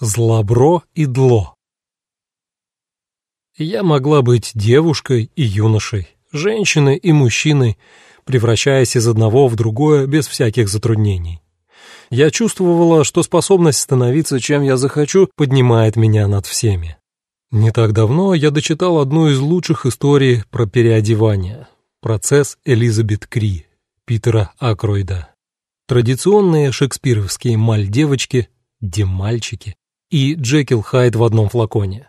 Злобро и дло. Я могла быть девушкой и юношей, женщиной и мужчиной, превращаясь из одного в другое без всяких затруднений. Я чувствовала, что способность становиться чем я захочу поднимает меня над всеми. Не так давно я дочитал одну из лучших историй про переодевание. Процесс Элизабет Кри, Питера Акройда. Традиционные шекспировские маль-девочки, демальчики и Джекил Хайд в одном флаконе.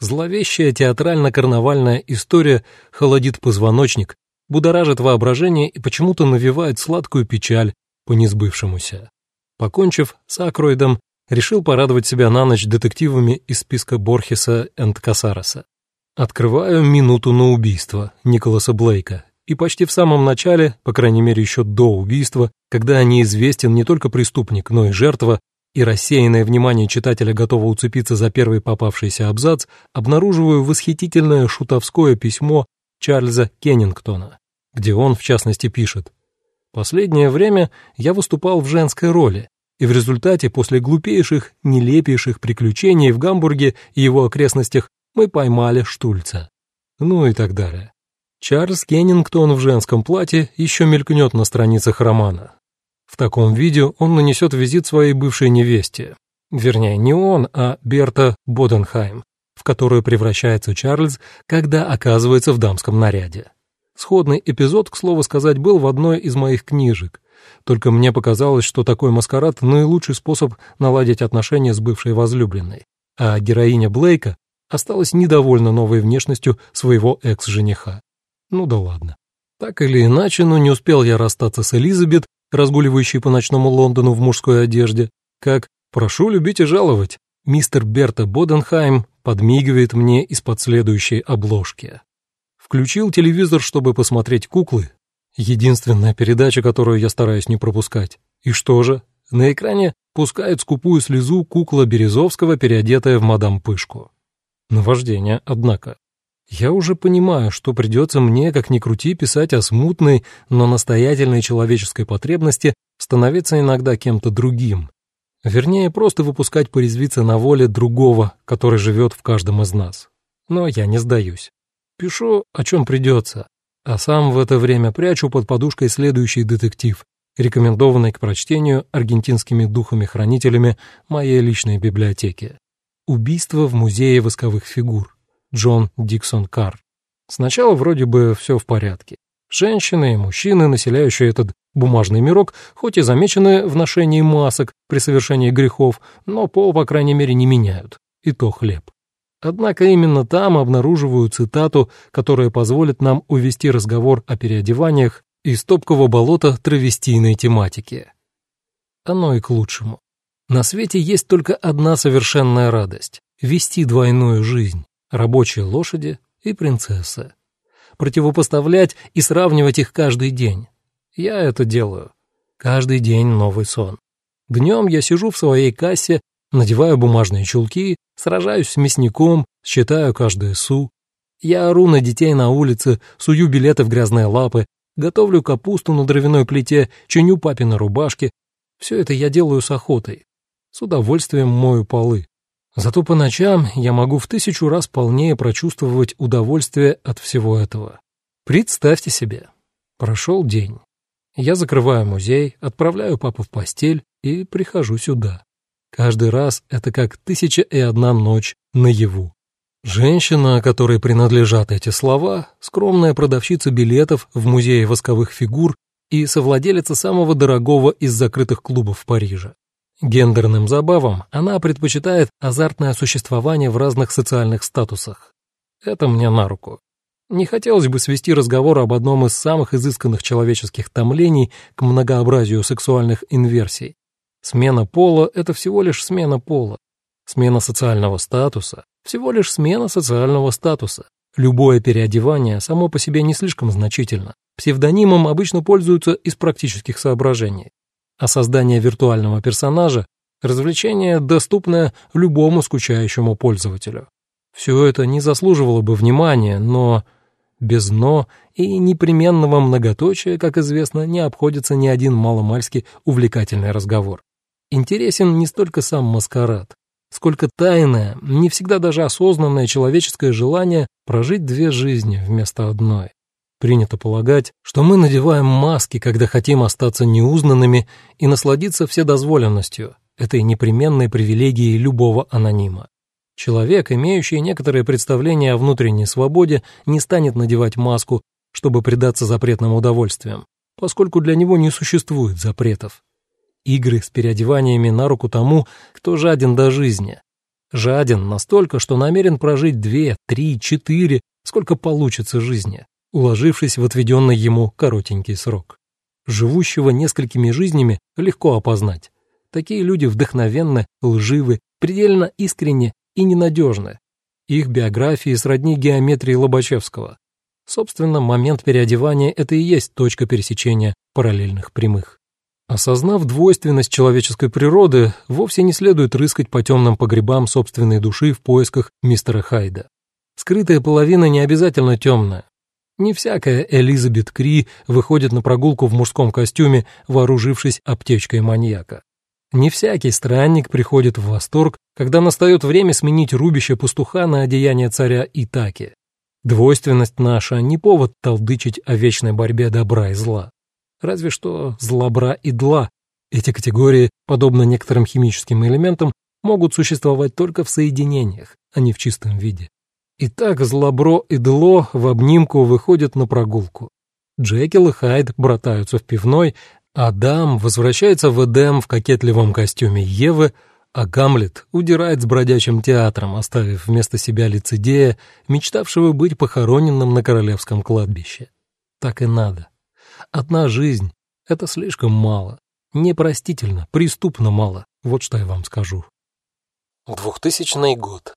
Зловещая театрально-карнавальная история холодит позвоночник, будоражит воображение и почему-то навевает сладкую печаль по несбывшемуся. Покончив с Акроидом, решил порадовать себя на ночь детективами из списка Борхеса энд Касареса. Открываю «Минуту на убийство» Николаса Блейка, и почти в самом начале, по крайней мере еще до убийства, когда неизвестен не только преступник, но и жертва, и рассеянное внимание читателя готово уцепиться за первый попавшийся абзац, обнаруживаю восхитительное шутовское письмо Чарльза Кеннингтона, где он, в частности, пишет «Последнее время я выступал в женской роли, и в результате после глупейших, нелепейших приключений в Гамбурге и его окрестностях мы поймали Штульца». Ну и так далее. Чарльз Кеннингтон в женском платье еще мелькнет на страницах романа. В таком виде он нанесет визит своей бывшей невесте. Вернее, не он, а Берта Боденхайм, в которую превращается Чарльз, когда оказывается в дамском наряде. Сходный эпизод, к слову сказать, был в одной из моих книжек. Только мне показалось, что такой маскарад – наилучший способ наладить отношения с бывшей возлюбленной. А героиня Блейка осталась недовольна новой внешностью своего экс-жениха. Ну да ладно. Так или иначе, но не успел я расстаться с Элизабет, разгуливающий по ночному Лондону в мужской одежде, как «Прошу любить и жаловать». Мистер Берта Боденхайм подмигивает мне из-под следующей обложки. Включил телевизор, чтобы посмотреть куклы. Единственная передача, которую я стараюсь не пропускать. И что же? На экране пускает скупую слезу кукла Березовского, переодетая в мадам Пышку. Наваждение, однако. Я уже понимаю, что придется мне, как ни крути, писать о смутной, но настоятельной человеческой потребности становиться иногда кем-то другим. Вернее, просто выпускать порезвиться на воле другого, который живет в каждом из нас. Но я не сдаюсь. Пишу, о чем придется, а сам в это время прячу под подушкой следующий детектив, рекомендованный к прочтению аргентинскими духами-хранителями моей личной библиотеки. «Убийство в музее восковых фигур». Джон Диксон Карр. Сначала вроде бы все в порядке. Женщины и мужчины, населяющие этот бумажный мирок, хоть и замечены в ношении масок при совершении грехов, но пол, по крайней мере, не меняют. И то хлеб. Однако именно там обнаруживаю цитату, которая позволит нам увести разговор о переодеваниях из топкого болота травестийной тематики. Оно и к лучшему. На свете есть только одна совершенная радость — вести двойную жизнь рабочие лошади и принцессы. Противопоставлять и сравнивать их каждый день. Я это делаю. Каждый день новый сон. Днем я сижу в своей кассе, надеваю бумажные чулки, сражаюсь с мясником, считаю каждый су. Я ору на детей на улице, сую билеты в грязные лапы, готовлю капусту на дровяной плите, чиню папины рубашки. Все это я делаю с охотой. С удовольствием мою полы. Зато по ночам я могу в тысячу раз полнее прочувствовать удовольствие от всего этого. Представьте себе, прошел день. Я закрываю музей, отправляю папу в постель и прихожу сюда. Каждый раз это как тысяча и одна ночь наяву. Женщина, которой принадлежат эти слова, скромная продавщица билетов в музее восковых фигур и совладелица самого дорогого из закрытых клубов Парижа. Гендерным забавам она предпочитает азартное существование в разных социальных статусах. Это мне на руку. Не хотелось бы свести разговор об одном из самых изысканных человеческих томлений к многообразию сексуальных инверсий. Смена пола — это всего лишь смена пола. Смена социального статуса — всего лишь смена социального статуса. Любое переодевание само по себе не слишком значительно. Псевдонимом обычно пользуются из практических соображений а создание виртуального персонажа – развлечение, доступное любому скучающему пользователю. Все это не заслуживало бы внимания, но без «но» и непременного многоточия, как известно, не обходится ни один маломальски увлекательный разговор. Интересен не столько сам маскарад, сколько тайное, не всегда даже осознанное человеческое желание прожить две жизни вместо одной. Принято полагать, что мы надеваем маски, когда хотим остаться неузнанными и насладиться вседозволенностью, этой непременной привилегией любого анонима. Человек, имеющий некоторые представления о внутренней свободе, не станет надевать маску, чтобы предаться запретным удовольствиям, поскольку для него не существует запретов. Игры с переодеваниями на руку тому, кто жаден до жизни. Жаден настолько, что намерен прожить две, три, четыре, сколько получится жизни, уложившись в отведенный ему коротенький срок. Живущего несколькими жизнями легко опознать. Такие люди вдохновенны, лживы, предельно искренне и ненадежны. Их биографии сродни геометрии Лобачевского. Собственно, момент переодевания — это и есть точка пересечения параллельных прямых. Осознав двойственность человеческой природы, вовсе не следует рыскать по темным погребам собственной души в поисках мистера Хайда. Скрытая половина не обязательно темная. Не всякая Элизабет Кри выходит на прогулку в мужском костюме, вооружившись аптечкой маньяка. Не всякий странник приходит в восторг, когда настает время сменить рубище пастуха на одеяние царя Итаки. Двойственность наша не повод толдычить о вечной борьбе добра и зла. Разве что злобра и дла. Эти категории, подобно некоторым химическим элементам, могут существовать только в соединениях, а не в чистом виде. Итак, злобро и дло в обнимку выходят на прогулку. Джекил и Хайд братаются в пивной, Адам возвращается в Эдем в кокетливом костюме Евы, а Гамлет удирает с бродячим театром, оставив вместо себя лицедея, мечтавшего быть похороненным на королевском кладбище. Так и надо. Одна жизнь — это слишком мало. Непростительно, преступно мало. Вот что я вам скажу. 2000 год.